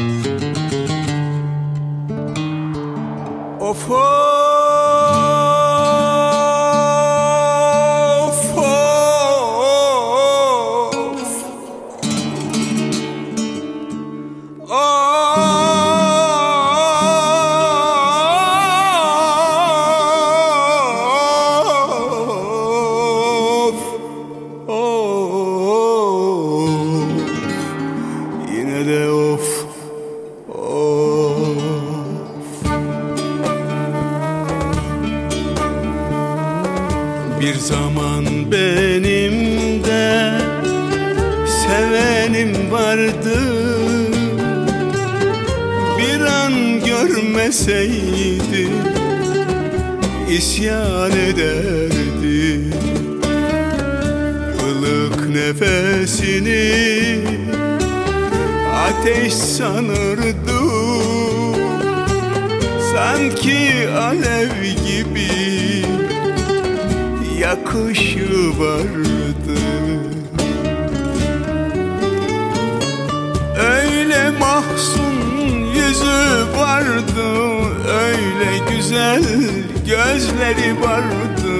Of of of. Of Of Yine de of Bir zaman benim de sevenim vardı. Bir an görmeseydi isyan ederdi. Ilık nefesini ateş sanırdı. Sanki alev gibi yakışı vardı. Öyle mahzun yüzü vardı Öyle güzel gözleri vardı.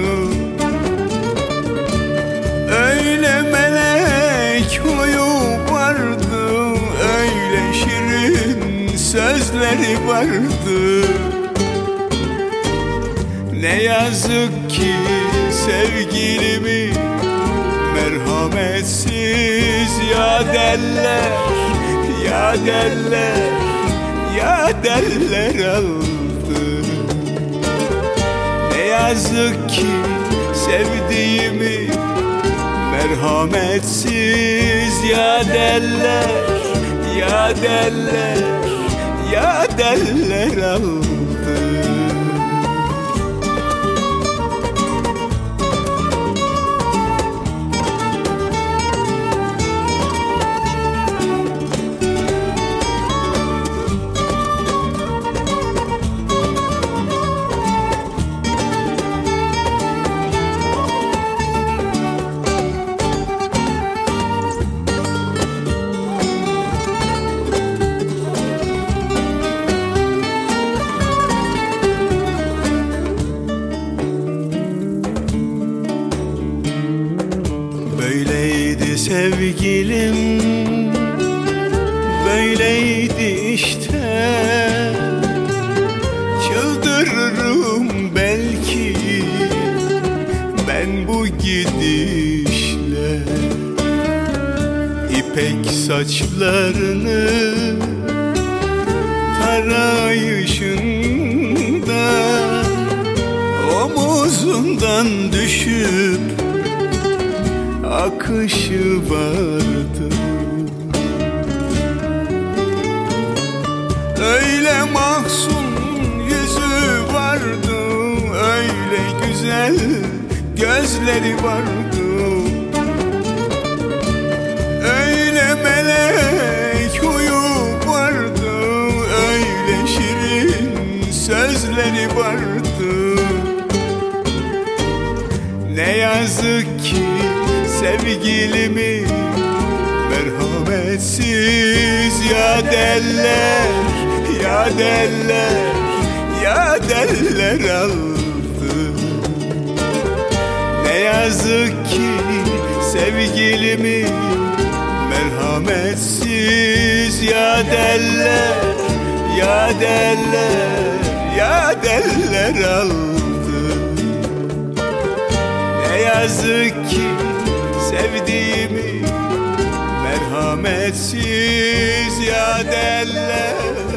Öyle melek huyu vardı Öyle şirin sözleri vardı Ne yazık ki sevgilimi Merhametsiz ya derler Ya derler Ya derler aldı. Ne yazık ki sevdiğimi Merhametsiz ya derler Ya derler Ya derler aldı sevgilim Böyleydi işte. Çıldırırım belki Ben bu gidişle. İpek saçlarını Tarayışında Omuzundan düşüp akışı vardı. Öyle mahzun yüzü vardı Öyle güzel gözleri vardı. Öyle melek huyu vardı Öyle şirin sözleri vardı. Ne yazık ki sevgilimi Merhametsiz ya derler Ya derler Ya derler aldı. Ne yazık ki sevgilimi Merhametsiz ya derler Ya derler Ya derler aldı. Ne yazık ki Merhametsiz ya derler